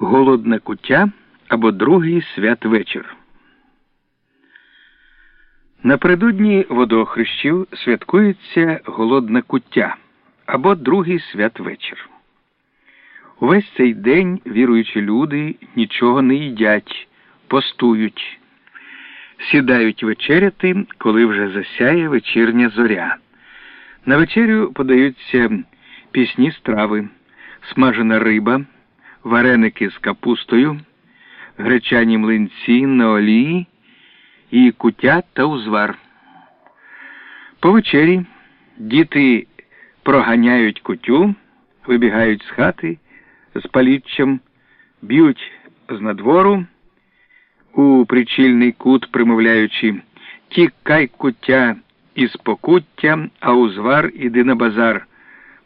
Голодне куття або другий святвечір. Напередодні водохрещів святкується голодне куття або другий святвечір. Увесь цей день віруючі люди нічого не їдять, постують, сідають вечеряти, коли вже засяє вечірня зоря. На вечерю подаються пісні страви, смажена риба вареники з капустою, гречані млинці на олії і кутя та узвар. По вечері діти проганяють кутю, вибігають з хати з паліччям, б'ють з надвору, у причільний кут, примовляючи Тікай куття із покуття, а узвар іди на базар.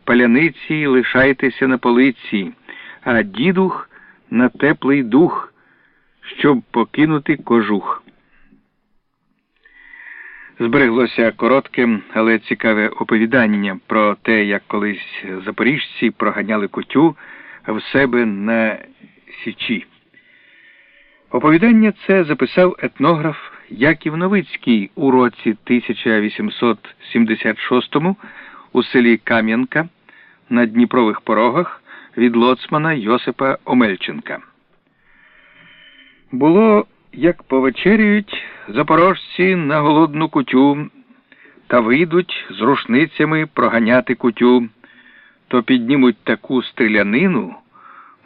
Паляниці лишайтеся на полиці а дідух на теплий дух, щоб покинути кожух. Збереглося коротке, але цікаве оповідання про те, як колись запоріжці проганяли кутю в себе на Січі. Оповідання це записав етнограф Яків Новицький у році 1876 у селі Кам'янка на Дніпрових порогах від лоцмана Йосипа Омельченка. Було, як повечерюють запорожці на голодну кутю та вийдуть з рушницями проганяти кутю, то піднімуть таку стрілянину,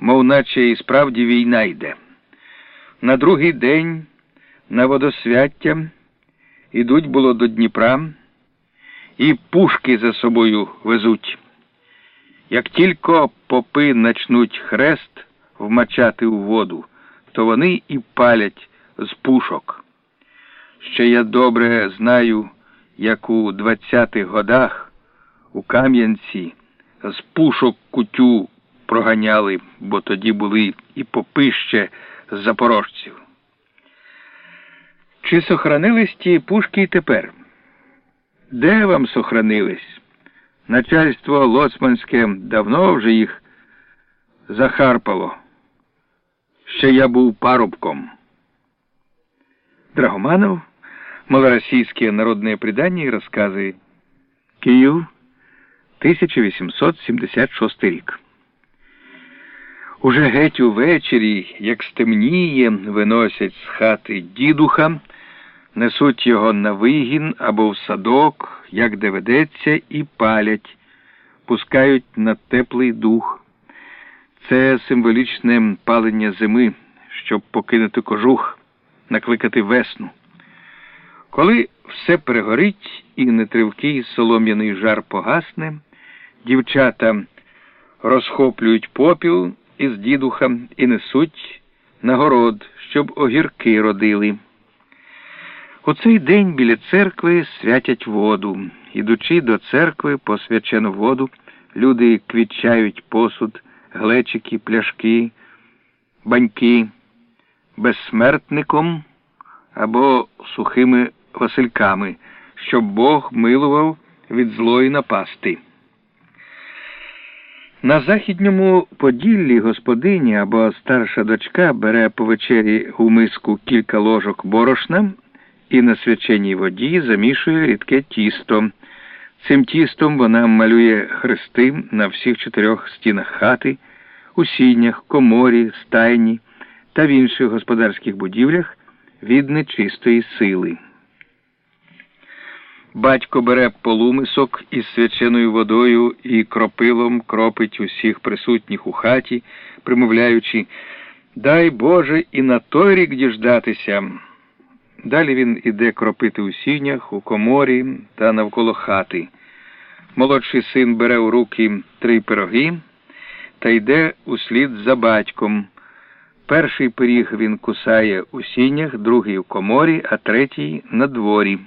мов наче і справді війна йде. На другий день на водосвяття ідуть було до Дніпра і пушки за собою везуть. Як тільки попи начнуть хрест вмачати у воду, то вони і палять з пушок. Ще я добре знаю, як у двадцятих годах у Кам'янці з пушок кутю проганяли, бо тоді були і попи ще з запорожців. Чи сохранились ті пушки й тепер? Де вам сохранились? Начальство лоцманське давно вже їх захарпало. Ще я був парубком. Драгоманов, малороссийские народные предания и рассказы. Київ, 1876 рік. Уже геть увечері, як стемніє, виносять з хати дідуха, несуть його на вигін або в садок як доведеться, і палять, пускають на теплий дух. Це символічне палення зими, щоб покинути кожух, накликати весну. Коли все перегорить і нетривкий солом'яний жар погасне, дівчата розхоплюють попіл із дідуха і несуть на город, щоб огірки родили. У цей день біля церкви святять воду. Ідучи до церкви по свячену воду, люди квітчають посуд, глечики, пляшки, баньки безсмертником або сухими васильками, щоб Бог милував від злої напасти. На західньому поділлі господині або старша дочка бере по вечері у миску кілька ложок борошна і на свяченій воді замішує рідке тісто. Цим тістом вона малює хрести на всіх чотирьох стінах хати, у сінях, коморі, стайні та в інших господарських будівлях від нечистої сили. Батько бере полумисок із свяченою водою і кропилом кропить усіх присутніх у хаті, примовляючи Дай Боже і на той рік діждатися. Далі він іде кропити у сінях, у коморі та навколо хати. Молодший син бере у руки три пироги та йде услід за батьком. Перший пиріг він кусає у сінях, другий у коморі, а третій на дворі.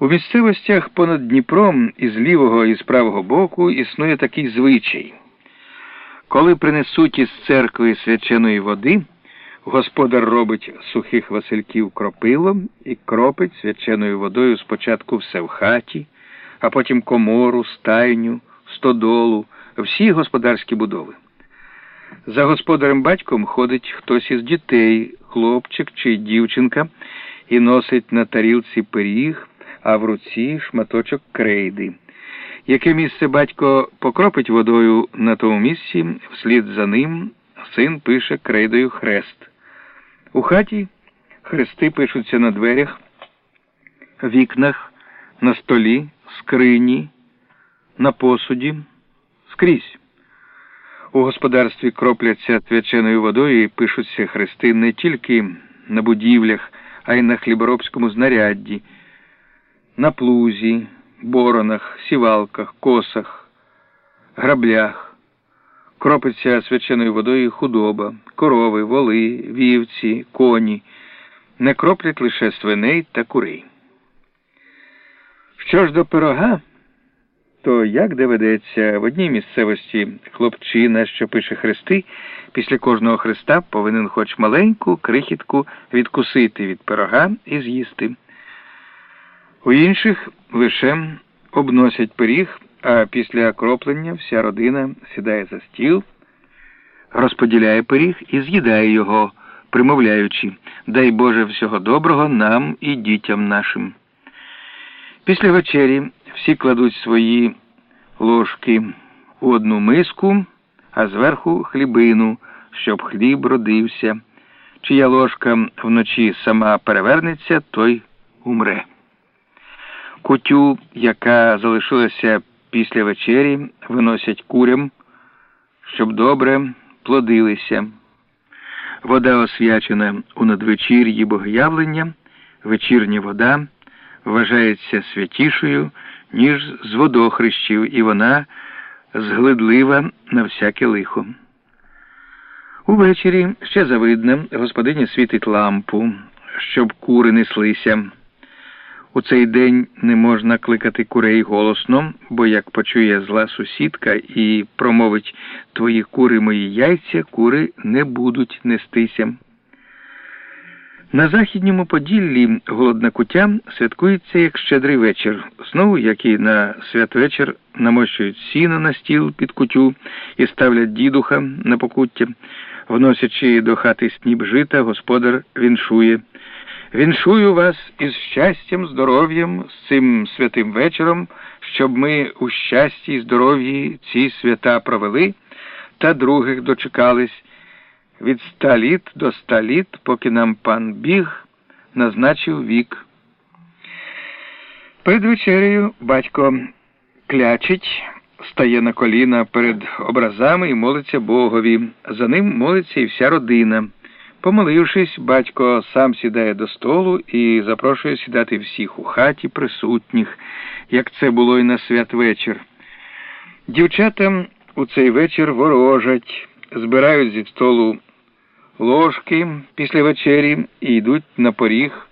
У місцевостях понад Дніпром із лівого і з правого боку існує такий звичай. Коли принесуть із церкви свяченої води, Господар робить сухих васильків кропилом і кропить свяченою водою спочатку все в хаті, а потім комору, стайню, стодолу, всі господарські будови. За господарем батьком ходить хтось із дітей, хлопчик чи дівчинка, і носить на тарілці пиріг, а в руці шматочок крейди. Яке місце батько покропить водою на тому місці, вслід за ним син пише крейдою хрест. У хаті хрести пишуться на дверях, вікнах, на столі, скрині, на посуді, скрізь. У господарстві кропляться свяченою водою і пишуться хрести не тільки на будівлях, а й на хліборобському знарядді, на плузі, боронах, сівалках, косах, граблях. Кропиться свяченою водою худоба, корови, воли, вівці, коні. Не кроплять лише свиней та курей. Що ж до пирога? то як доведеться, в одній місцевості хлопчина, що пише хрести, після кожного хреста повинен хоч маленьку крихітку відкусити від пирога і з'їсти. У інших лише обносять пиріг, а після кроплення вся родина сідає за стіл, розподіляє пиріг і з'їдає його, примовляючи Дай Боже всього доброго нам і дітям нашим. Після вечері всі кладуть свої ложки у одну миску, а зверху хлібину, щоб хліб родився. Чия ложка вночі сама перевернеться, той умре. Кутю, яка залишилася після вечері, виносять курям, щоб добре плодилися. Вода освячена у надвечір'ї богоявлення, вечірня вода вважається святішою, ніж з водохрещів, і вона зглидлива на всяке лихо. Увечері ще завидно господиня світить лампу, щоб кури неслися. У цей день не можна кликати курей голосно, бо як почує зла сусідка і промовить твої кури мої яйця, кури не будуть нестися. На західньому Поділлі голодна кутя святкується як щедрий вечір. Знову, як і на святвечір, намощують сіно на стіл під кутю і ставлять дідуха на покуття. Вносячи до хати сніп жита, господар віншує. Віншую вас із щастям, здоров'ям, з цим святим вечором, щоб ми у щасті і здоров'ї ці свята провели та других дочекались від ста літ до ста літ, поки нам пан біг, назначив вік. Перед вечерею батько клячить, стає на коліна перед образами і молиться Богові. За ним молиться і вся родина. Помолившись, батько сам сідає до столу і запрошує сідати всіх у хаті присутніх, як це було і на святвечір. Дівчата у цей вечір ворожать, збирають зі столу ложки після вечері і йдуть на поріг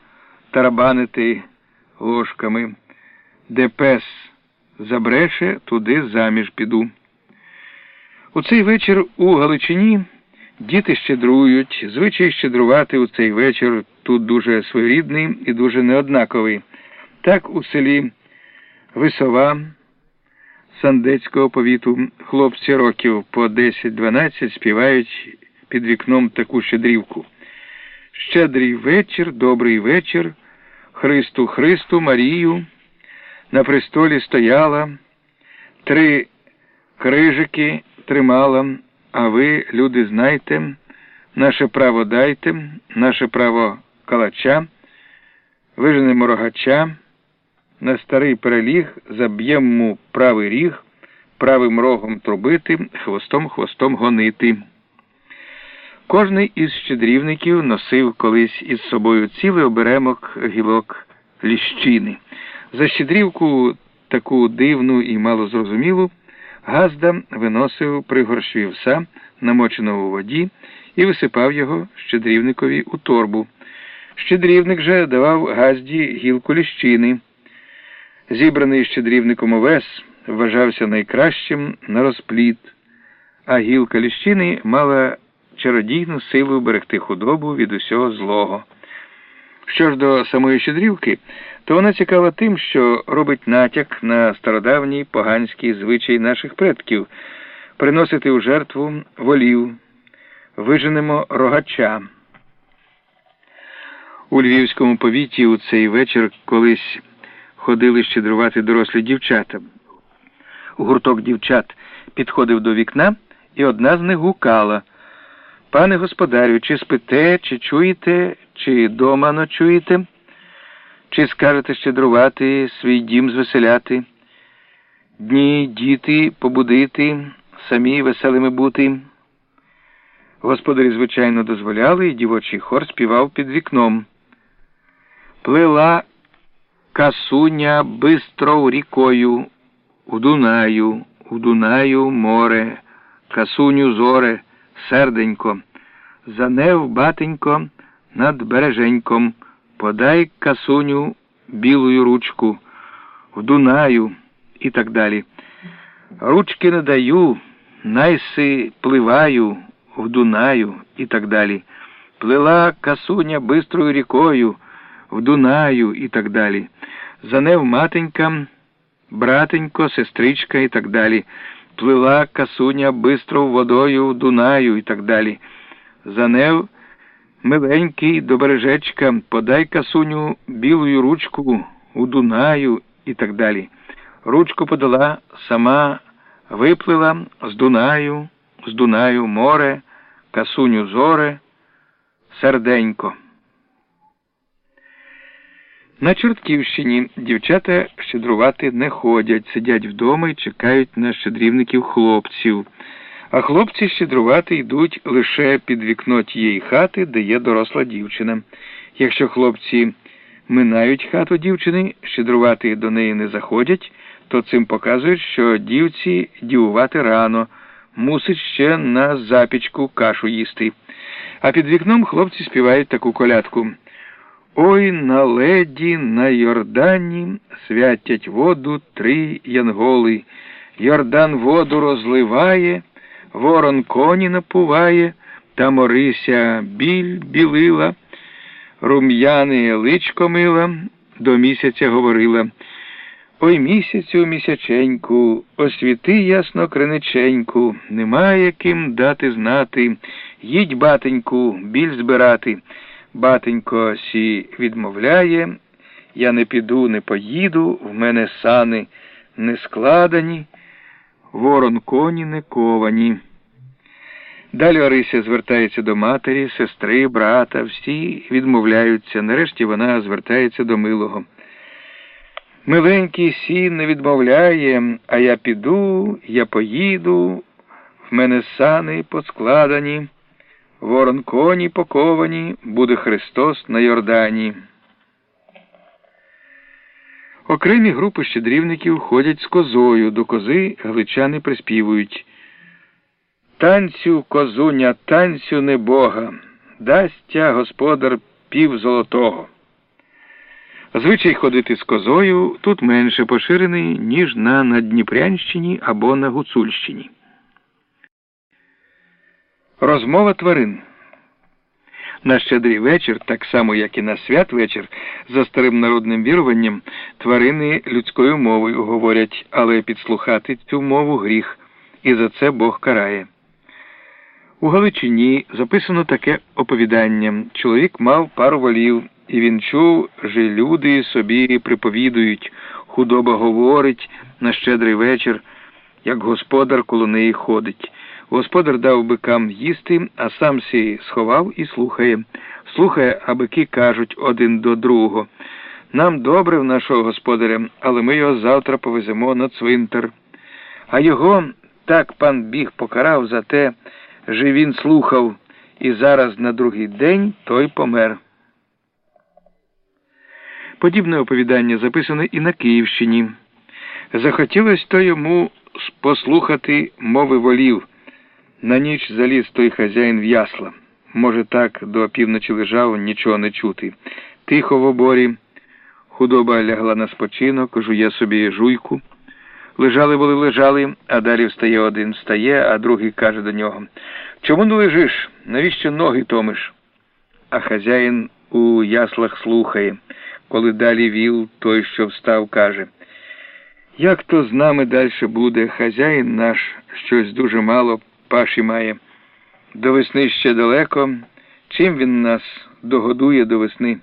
тарабанити ложками. Де пес забреше, туди заміж піду. У цей вечір у Галичині діти щедрують, звичай щедрувати у цей вечір тут дуже своєрідний і дуже неоднаковий. Так у селі Висова Сандецького повіту хлопці років по 10-12 співають під вікном таку щедрівку. Щедрий вечір, добрий вечір, Христу, Христу, Марію. На престолі стояла, три крижики тримала, а ви, люди, знайте, наше право дайте, наше право калача, виженемо рогача, на старий переліг заб'ємо правий ріг, правим рогом трубити, хвостом хвостом гонити. Кожний із щедрівників носив колись із собою цілий оберемок гілок ліщини. За щедрівку, таку дивну і малозрозумілу, Газда виносив пригорші вса, намоченого у воді, і висипав його щедрівникові у торбу. Щедрівник же давав газді гілку ліщини. Зібраний щедрівником овес вважався найкращим на розпліт, а гілка ліщини мала чародійну силу берегти худобу від усього злого. Що ж до самої щедрівки, то вона цікава тим, що робить натяк на стародавній поганський звичай наших предків приносити у жертву волів, виженемо рогача. У Львівському повіті у цей вечір колись ходили щедрувати дорослі дівчата. Гурток дівчат підходив до вікна, і одна з них гукала. Пане господарю, чи спите, чи чуєте, чи дома ночуєте, чи скажете щедрувати, свій дім звеселяти, дні діти побудити, самі веселими бути. Господарі, звичайно, дозволяли, і дівочий хор співав під вікном. Плила касуня бистро рікою, у Дунаю, у Дунаю море, касуню зоре, серденько, занев батенько над береженьком, подай касуню білую ручку, в Дунаю і так далі. Ручки не даю, найси пливаю в Дунаю і так далі. Плила касуня бистрою рікою, в Дунаю і так далі. Занев матенька, братенько, сестричка і так далі. Плила касуня бистро водою в Дунаю і так далі. Занев миленький до бережечка, подай касуню білою ручку у Дунаю і так далі. Ручку подала, сама виплила з Дунаю, з Дунаю море, касуню зоре, серденько. На Чортківщині дівчата щедрувати не ходять, сидять вдома і чекають на щедрівників хлопців, а хлопці щедрувати йдуть лише під вікно тієї хати, де є доросла дівчина. Якщо хлопці минають хату дівчини, щедрувати до неї не заходять, то цим показують, що дівці дівувати рано, мусить ще на запічку кашу їсти. А під вікном хлопці співають таку колядку. Ой на леді, на Йордані святять воду три янголи. Йордан воду розливає, ворон коні напуває, та Морися біль білила, рум'яне личко мила, до місяця говорила. Ой місяцю місяченьку, освіти ясно криниченьку, немає ким дати знати, їдь, батеньку, біль збирати. Батенько сі відмовляє, я не піду, не поїду, в мене сани не складені, ворон коні не ковані. Далі Орися звертається до матері, сестри, брата, всі відмовляються. Нарешті вона звертається до милого. Миленький сін не відмовляє, а я піду, я поїду, в мене сани поскладені. Ворон коні поковані, буде Христос на Йордані. Окремі групи щедрівників ходять з козою. До кози гличани приспівують. Танцю, козуня, танцю не Бога, дастя господар пів золотого. Звичай ходити з козою тут менше поширений, ніж на Надніпрянщині або на Гуцульщині. Розмова тварин. На щедрий вечір, так само як і на святвечір, за старим народним віруванням, тварини людською мовою говорять, але підслухати цю мову гріх, і за це Бог карає. У Галичині записано таке оповідання. Чоловік мав пару волів, і він чув, що люди собі приповідують, худоба говорить на щедрий вечір, як господар коло неї ходить. Господар дав бикам їсти, а сам сі сховав і слухає. Слухає, а бики кажуть один до другого. Нам добре в нашого господаря, але ми його завтра повеземо на цвинтар. А його так пан біг покарав за те, що він слухав, і зараз на другий день той помер. Подібне оповідання записане і на Київщині. Захотілось то йому послухати мови волів. На ніч заліз той хазяїн в ясла. Може, так до півночі лежав, нічого не чути. Тихо в оборі. Худоба лягла на спочинок, жує собі жуйку. Лежали були, лежали, а далі встає один, встає, а другий каже до нього Чому не лежиш? Навіщо ноги томиш? А хазяїн у яслах слухає. Коли далі віл, той, що встав, каже Як то з нами далі буде, хазяїн наш щось дуже мало паші має. До весни ще далеко. Чим він нас догодує до весни?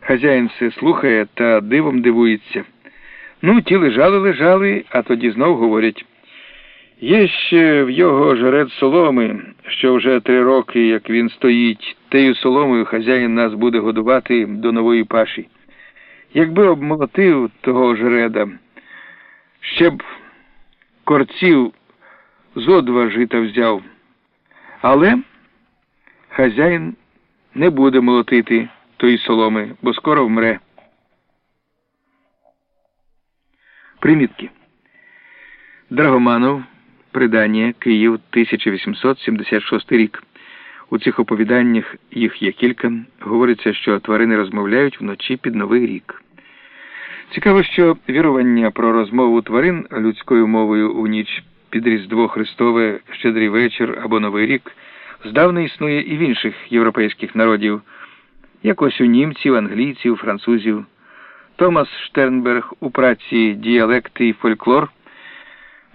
Хазяїн все слухає та дивом дивується. Ну, ті лежали, лежали, а тоді знов говорять. Є ще в його жеред соломи, що вже три роки, як він стоїть, тею соломою хазяїн нас буде годувати до нової паші. Якби обмолотив того жереда, ще б корців зо два жита взяв. Але хазяїн не буде молотити тої соломи, бо скоро вмре. Примітки. Драгоманов. Придання Київ 1876 рік. У цих оповіданнях їх є кілька. Говориться, що тварини розмовляють вночі під Новий рік. Цікаво, що вірування про розмову тварин людською мовою у ніч під Різдво Христове, Щедрий вечір або Новий рік здавна існує і в інших європейських народів, як ось у німців, англійців, французів. Томас Штернберг у праці Діалекти і фольклор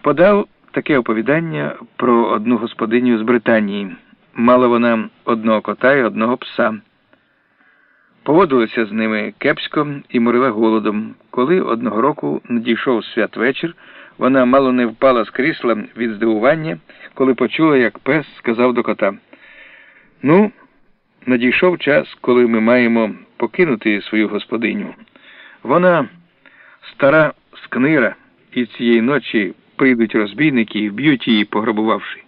подав таке оповідання про одну господиню з Британії. Мала вона одного кота і одного пса. Поводилася з ними кепсько і морила голодом. Коли одного року надійшов святвечір, вона мало не впала з крісла від здивування, коли почула, як пес сказав до кота. Ну, надійшов час, коли ми маємо покинути свою господиню. Вона стара скнира, і цієї ночі прийдуть розбійники і вб'ють її, пограбувавши.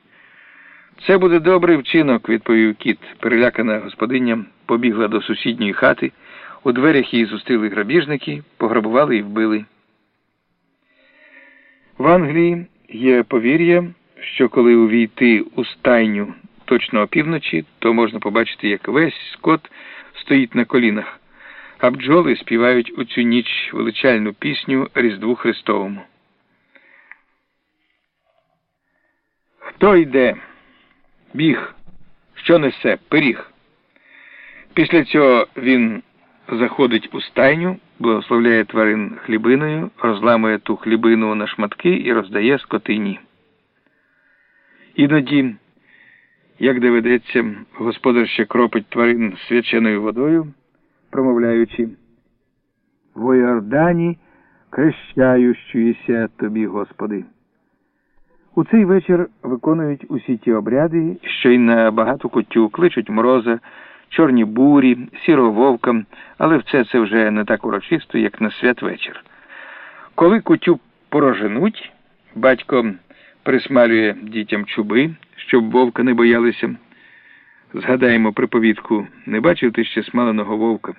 Це буде добрий вчинок, відповів кіт. Перелякана господиня побігла до сусідньої хати. У дверях її зустріли грабіжники, пограбували і вбили. В Англії є повір'я, що коли увійти у стайню точно опівночі, то можна побачити, як весь скот стоїть на колінах, а бджоли співають у цю ніч величальну пісню Різдву Христовому. Хто йде? Біг, що несе, пиріг. Після цього він заходить у стайню, благословляє тварин хлібиною, розламує ту хлібину на шматки і роздає скотині. Іноді, як доведеться, господар ще кропить тварин свяченою водою, промовляючи В Йордані крещающуєся тобі, Господи. У цей вечір виконують усі ті обряди, що й на багату кутю кличуть мороза, чорні бурі, сірого вовка, але все це вже не так урочисто, як на святвечір. Коли кутю пороженуть, батько присмалює дітям чуби, щоб вовка не боялися. Згадаємо приповідку не бачив ти ще смаленого вовка.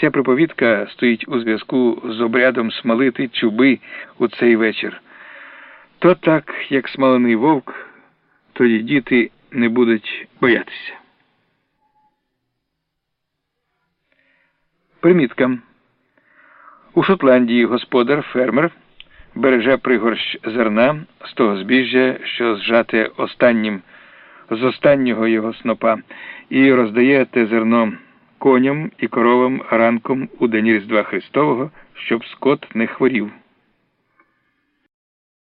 Ця приповідка стоїть у зв'язку з обрядом смалити чуби у цей вечір. То так, як смолений вовк, тоді діти не будуть боятися. Примітка. У Шотландії господар фермер береже пригорщ зерна з того збіжжя, що зжате останнім з останнього його снопа, і роздає те зерно коням і коровам ранком у день Різдва Христового, щоб скот не хворів.